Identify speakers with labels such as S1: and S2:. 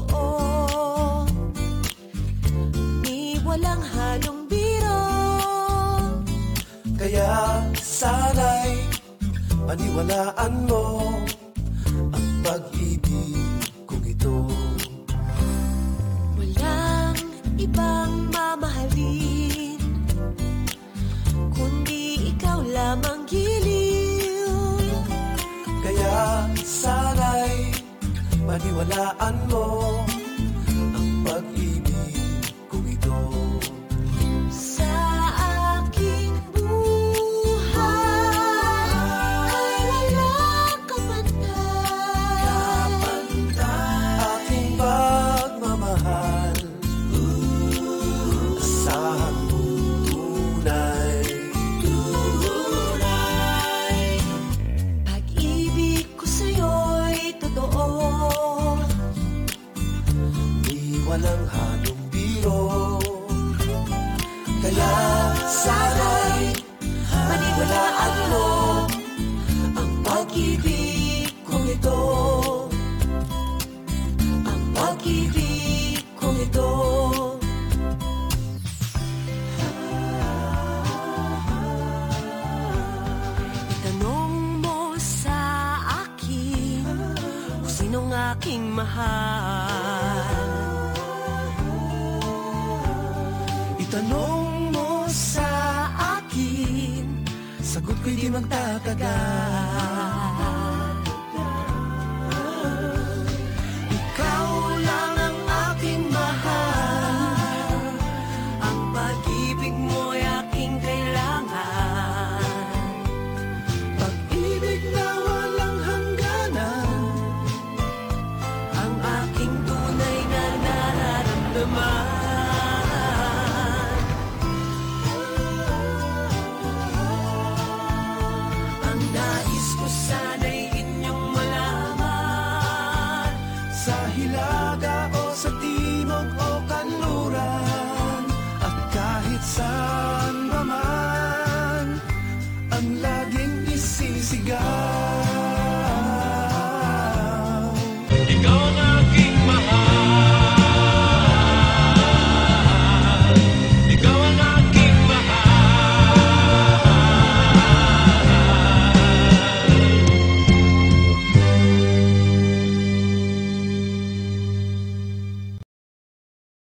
S1: totoo. Di walang halong biro.
S2: Kaya sana'y paniwalaan mo Ang pag-ibig kong ito.
S1: Walang ibang mamahalin Kundi ikaw lamang giliw.
S2: Kaya sana'y paniwalaan mo
S1: walang
S2: halong biro. Kaya sana'y
S1: Maniwalaan mo Ang pag-ibig kong ito. Ang pag-ibig kong ito. Aking mahal Itanong mo sa akin Sagot ko'y di magtatagal
S2: Ang nais ko inyong malaman. Sa hilaga o sa timog o kanluran At kahit sa